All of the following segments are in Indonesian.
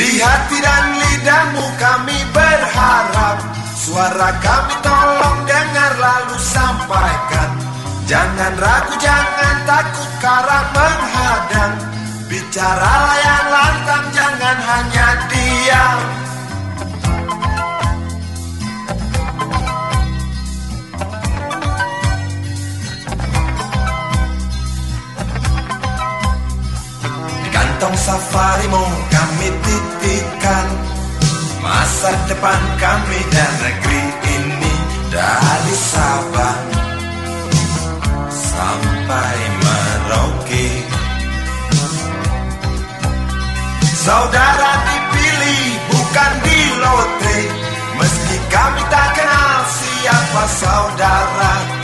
Di hati dan lidahmu kami berharap. Suara kami tolong dengar lalu sampaikan. Jangan ragu, jangan takut karena menghadang. Bicaralah yang lantang, jangan hanya diam kantong safarimu kami titipkan Masa depan kami dan negeri ini Dari Sabang sampai Merauke Saudara dipilih bukan di lotre. Meski kami tak kenal siapa saudara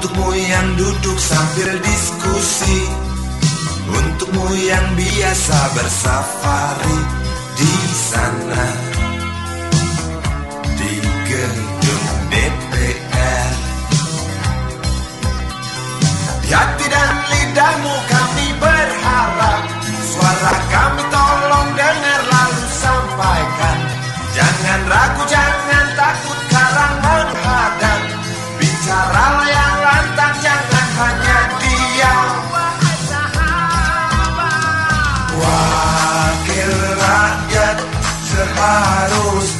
Untukmu yang duduk sambil diskusi. Untukmu yang biasa bersafari di sana. Di gedung DPR Di hati dan lidahmu kami berharap Suara kami para os